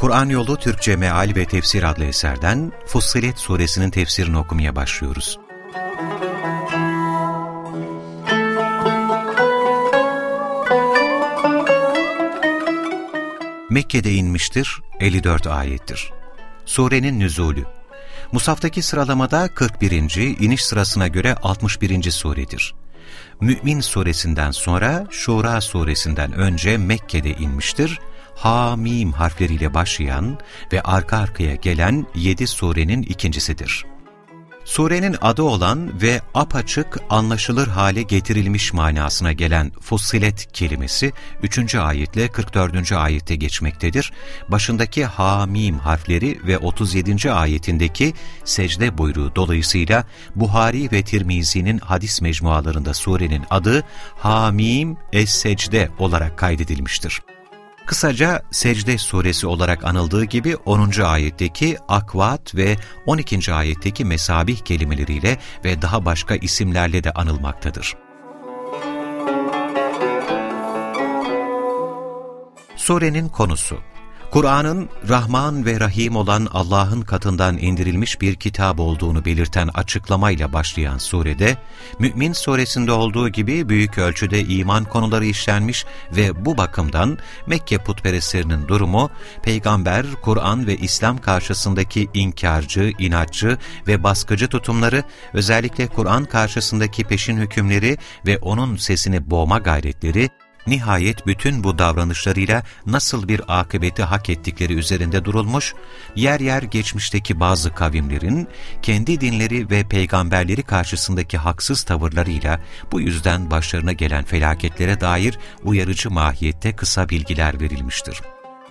Kur'an Yolu Türkçe Meal ve Tefsir adlı eserden Fussilet suresinin tefsirini okumaya başlıyoruz. Mekke'de inmiştir, 54 ayettir. Surenin nüzulü Musaftaki sıralamada 41. iniş sırasına göre 61. suredir. Mü'min suresinden sonra Şura suresinden önce Mekke'de inmiştir. Ha-Mim harfleriyle başlayan ve arka arkaya gelen yedi surenin ikincisidir. Surenin adı olan ve apaçık anlaşılır hale getirilmiş manasına gelen fussilet kelimesi 3. ayetle 44. ayette geçmektedir. Başındaki hamim harfleri ve 37. ayetindeki secde buyruğu dolayısıyla Buhari ve Tirmizi'nin hadis mecmualarında surenin adı Hamim Es-Secde olarak kaydedilmiştir. Kısaca Secde suresi olarak anıldığı gibi 10. ayetteki akvat ve 12. ayetteki mesabih kelimeleriyle ve daha başka isimlerle de anılmaktadır. Surenin konusu Kur'an'ın Rahman ve Rahim olan Allah'ın katından indirilmiş bir kitap olduğunu belirten açıklamayla başlayan surede, Mü'min suresinde olduğu gibi büyük ölçüde iman konuları işlenmiş ve bu bakımdan Mekke putperestlerinin durumu, peygamber, Kur'an ve İslam karşısındaki inkarcı, inatçı ve baskıcı tutumları, özellikle Kur'an karşısındaki peşin hükümleri ve onun sesini boğma gayretleri, Nihayet bütün bu davranışlarıyla nasıl bir akıbeti hak ettikleri üzerinde durulmuş, yer yer geçmişteki bazı kavimlerin kendi dinleri ve peygamberleri karşısındaki haksız tavırlarıyla bu yüzden başlarına gelen felaketlere dair uyarıcı mahiyette kısa bilgiler verilmiştir.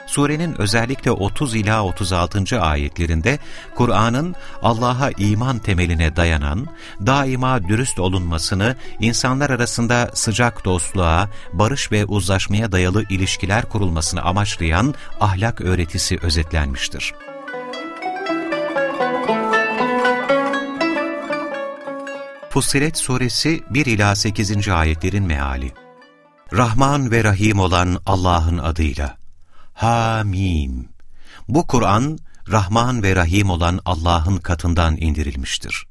Surenin özellikle 30 ila 36. ayetlerinde Kur'an'ın Allah'a iman temeline dayanan, daima dürüst olunmasını, insanlar arasında sıcak dostluğa, barış ve uzlaşmaya dayalı ilişkiler kurulmasını amaçlayan ahlak öğretisi özetlenmiştir. Fussilet Suresi 1 ila 8. ayetlerin meali Rahman ve Rahim olan Allah'ın adıyla Hamim. Bu Kur'an, Rahman ve Rahim olan Allah'ın katından indirilmiştir.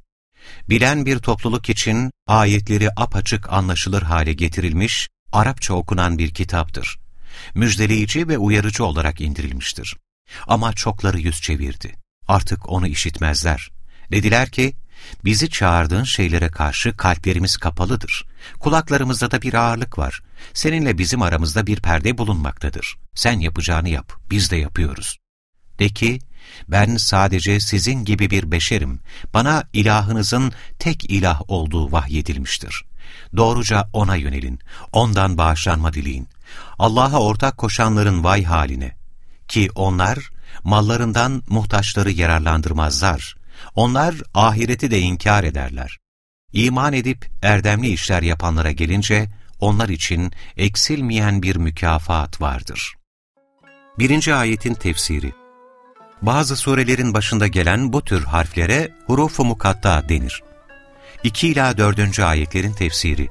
Bilen bir topluluk için ayetleri apaçık anlaşılır hale getirilmiş, Arapça okunan bir kitaptır. Müjdeleyici ve uyarıcı olarak indirilmiştir. Ama çokları yüz çevirdi. Artık onu işitmezler. Dediler ki, Bizi çağırdığın şeylere karşı kalplerimiz kapalıdır. Kulaklarımızda da bir ağırlık var. Seninle bizim aramızda bir perde bulunmaktadır. Sen yapacağını yap, biz de yapıyoruz. De ki, ben sadece sizin gibi bir beşerim. Bana ilahınızın tek ilah olduğu vahyedilmiştir. Doğruca O'na yönelin, O'ndan bağışlanma dileyin. Allah'a ortak koşanların vay haline. Ki onlar, mallarından muhtaçları yararlandırmazlar. Onlar ahireti de inkar ederler. İman edip erdemli işler yapanlara gelince, onlar için eksilmeyen bir mükafat vardır. Birinci ayetin tefsiri Bazı surelerin başında gelen bu tür harflere huruf-u mukatta denir. 2 ila 4. ayetlerin tefsiri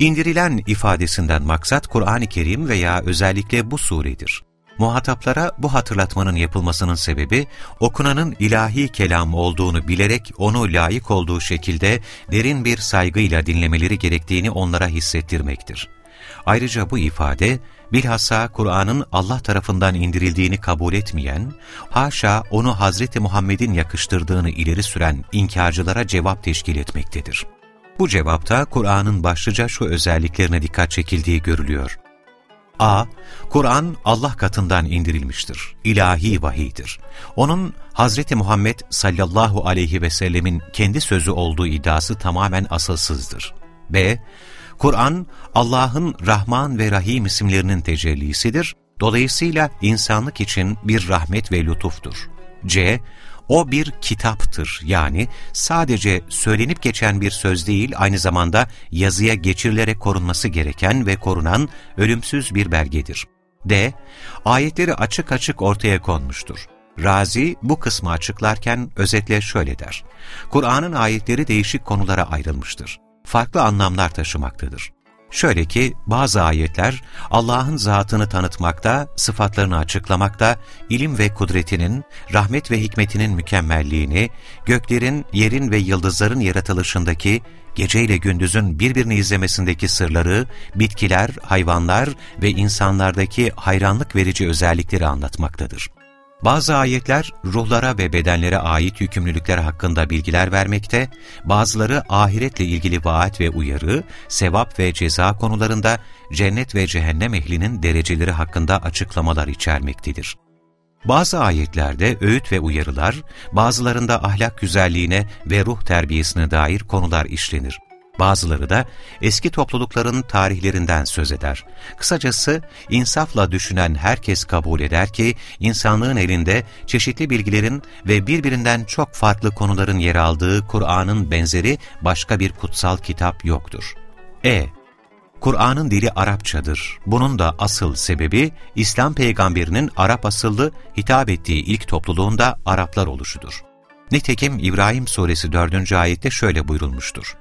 İndirilen ifadesinden maksat Kur'an-ı Kerim veya özellikle bu suredir. Muhataplara bu hatırlatmanın yapılmasının sebebi, okunanın ilahi kelam olduğunu bilerek onu layık olduğu şekilde derin bir saygıyla dinlemeleri gerektiğini onlara hissettirmektir. Ayrıca bu ifade, bilhassa Kur'an'ın Allah tarafından indirildiğini kabul etmeyen, haşa onu Hazreti Muhammed'in yakıştırdığını ileri süren inkarcılara cevap teşkil etmektedir. Bu cevapta Kur'an'ın başlıca şu özelliklerine dikkat çekildiği görülüyor. A. Kur'an Allah katından indirilmiştir. İlahi vahiydir. Onun Hazreti Muhammed sallallahu aleyhi ve sellemin kendi sözü olduğu iddiası tamamen asılsızdır. B. Kur'an Allah'ın Rahman ve Rahim isimlerinin tecellisidir. Dolayısıyla insanlık için bir rahmet ve lütuftur. C. O bir kitaptır yani sadece söylenip geçen bir söz değil aynı zamanda yazıya geçirilerek korunması gereken ve korunan ölümsüz bir belgedir. D. Ayetleri açık açık ortaya konmuştur. Razi bu kısmı açıklarken özetle şöyle der. Kur'an'ın ayetleri değişik konulara ayrılmıştır. Farklı anlamlar taşımaktadır. Şöyle ki bazı ayetler Allah'ın zatını tanıtmakta, sıfatlarını açıklamakta, ilim ve kudretinin, rahmet ve hikmetinin mükemmelliğini, göklerin, yerin ve yıldızların yaratılışındaki, geceyle gündüzün birbirini izlemesindeki sırları, bitkiler, hayvanlar ve insanlardaki hayranlık verici özellikleri anlatmaktadır. Bazı ayetler ruhlara ve bedenlere ait yükümlülükler hakkında bilgiler vermekte, bazıları ahiretle ilgili vaat ve uyarı, sevap ve ceza konularında cennet ve cehennem ehlinin dereceleri hakkında açıklamalar içermektedir. Bazı ayetlerde öğüt ve uyarılar, bazılarında ahlak güzelliğine ve ruh terbiyesine dair konular işlenir. Bazıları da eski toplulukların tarihlerinden söz eder. Kısacası insafla düşünen herkes kabul eder ki insanlığın elinde çeşitli bilgilerin ve birbirinden çok farklı konuların yer aldığı Kur'an'ın benzeri başka bir kutsal kitap yoktur. E. Kur'an'ın dili Arapçadır. Bunun da asıl sebebi İslam peygamberinin Arap asıllı hitap ettiği ilk topluluğunda Araplar oluşudur. Nitekim İbrahim suresi 4. ayette şöyle buyurulmuştur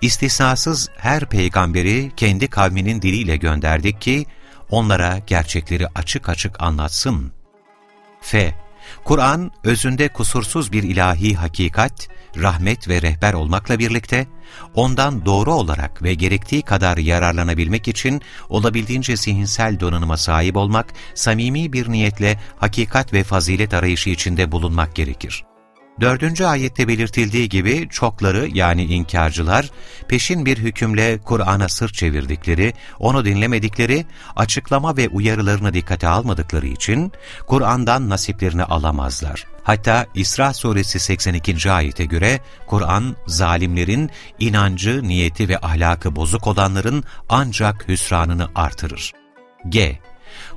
istisnasız her peygamberi kendi kavminin diliyle gönderdik ki, onlara gerçekleri açık açık anlatsın. F. Kur'an, özünde kusursuz bir ilahi hakikat, rahmet ve rehber olmakla birlikte, ondan doğru olarak ve gerektiği kadar yararlanabilmek için olabildiğince zihinsel donanıma sahip olmak, samimi bir niyetle hakikat ve fazilet arayışı içinde bulunmak gerekir. Dördüncü ayette belirtildiği gibi çokları yani inkarcılar peşin bir hükümle Kur'an'a sırt çevirdikleri, onu dinlemedikleri, açıklama ve uyarılarını dikkate almadıkları için Kur'an'dan nasiplerini alamazlar. Hatta İsra suresi 82. ayete göre Kur'an zalimlerin inancı, niyeti ve ahlakı bozuk olanların ancak hüsranını artırır. G.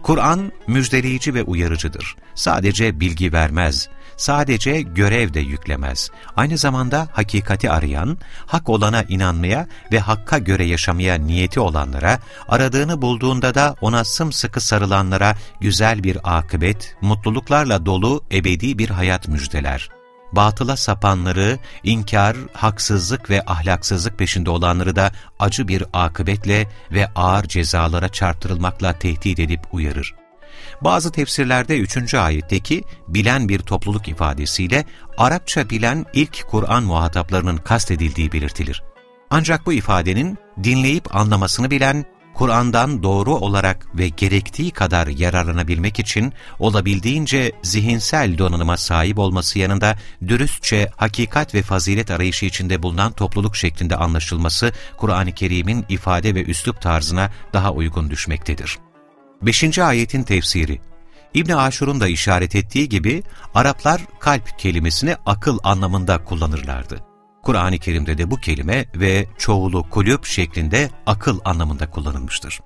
Kur'an müjdeleyici ve uyarıcıdır. Sadece bilgi vermez, sadece görev de yüklemez. Aynı zamanda hakikati arayan, hak olana inanmaya ve hakka göre yaşamaya niyeti olanlara, aradığını bulduğunda da ona sımsıkı sarılanlara güzel bir akıbet, mutluluklarla dolu ebedi bir hayat müjdeler batıla sapanları, inkar, haksızlık ve ahlaksızlık peşinde olanları da acı bir akıbetle ve ağır cezalara çarptırılmakla tehdit edip uyarır. Bazı tefsirlerde 3. ayetteki bilen bir topluluk ifadesiyle Arapça bilen ilk Kur'an muhataplarının kastedildiği belirtilir. Ancak bu ifadenin dinleyip anlamasını bilen, Kur'an'dan doğru olarak ve gerektiği kadar yararlanabilmek için olabildiğince zihinsel donanıma sahip olması yanında dürüstçe hakikat ve fazilet arayışı içinde bulunan topluluk şeklinde anlaşılması Kur'an-ı Kerim'in ifade ve üslup tarzına daha uygun düşmektedir. 5. ayetin tefsiri İbn Aşur'un da işaret ettiği gibi Araplar kalp kelimesini akıl anlamında kullanırlardı. Kur'an-ı Kerim'de de bu kelime ve çoğulu kulüp şeklinde akıl anlamında kullanılmıştır.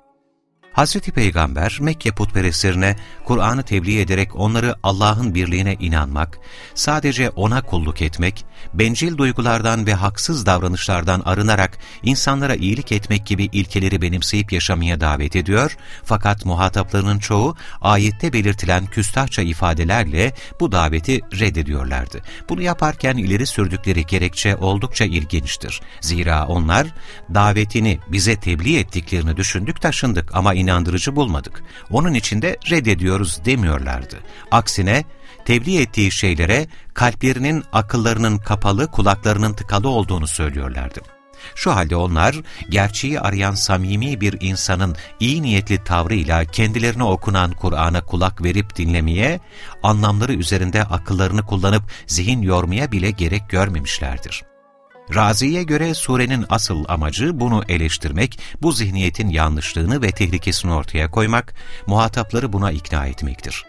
Hazreti Peygamber Mekke putperestlerine Kur'an'ı tebliğ ederek onları Allah'ın birliğine inanmak, sadece O'na kulluk etmek, bencil duygulardan ve haksız davranışlardan arınarak insanlara iyilik etmek gibi ilkeleri benimseyip yaşamaya davet ediyor, fakat muhataplarının çoğu ayette belirtilen küstahça ifadelerle bu daveti reddediyorlardı. Bunu yaparken ileri sürdükleri gerekçe oldukça ilginçtir. Zira onlar davetini bize tebliğ ettiklerini düşündük taşındık ama inandırıcı bulmadık. Onun için de reddediyoruz demiyorlardı. Aksine tebliğ ettiği şeylere kalplerinin, akıllarının kapalı, kulaklarının tıkalı olduğunu söylüyorlardı. Şu halde onlar, gerçeği arayan samimi bir insanın iyi niyetli tavrıyla kendilerine okunan Kur'an'a kulak verip dinlemeye, anlamları üzerinde akıllarını kullanıp zihin yormaya bile gerek görmemişlerdir. Razi'ye göre surenin asıl amacı bunu eleştirmek, bu zihniyetin yanlışlığını ve tehlikesini ortaya koymak, muhatapları buna ikna etmektir.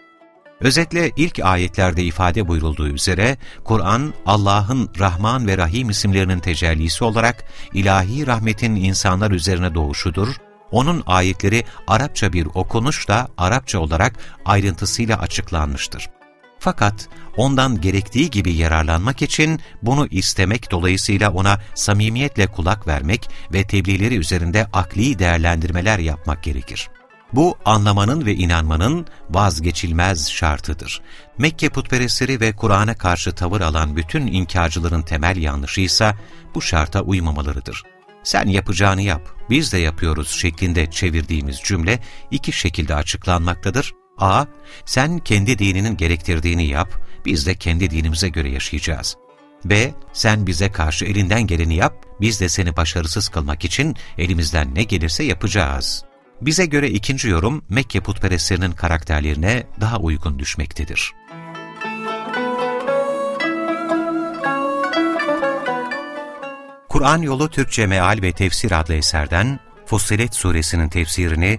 Özetle ilk ayetlerde ifade buyurulduğu üzere Kur'an Allah'ın Rahman ve Rahim isimlerinin tecellisi olarak ilahi rahmetin insanlar üzerine doğuşudur, onun ayetleri Arapça bir okunuşla Arapça olarak ayrıntısıyla açıklanmıştır. Fakat ondan gerektiği gibi yararlanmak için bunu istemek dolayısıyla ona samimiyetle kulak vermek ve tebliğleri üzerinde akli değerlendirmeler yapmak gerekir. Bu anlamanın ve inanmanın vazgeçilmez şartıdır. Mekke putperestleri ve Kur'an'a karşı tavır alan bütün inkarcıların temel yanlışı ise bu şarta uymamalarıdır. Sen yapacağını yap, biz de yapıyoruz şeklinde çevirdiğimiz cümle iki şekilde açıklanmaktadır. A. Sen kendi dininin gerektirdiğini yap, biz de kendi dinimize göre yaşayacağız. B. Sen bize karşı elinden geleni yap, biz de seni başarısız kılmak için elimizden ne gelirse yapacağız. Bize göre ikinci yorum Mekke putperestlerinin karakterlerine daha uygun düşmektedir. Kur'an Yolu Türkçe Meal ve Tefsir adlı eserden Fussilet Suresinin tefsirini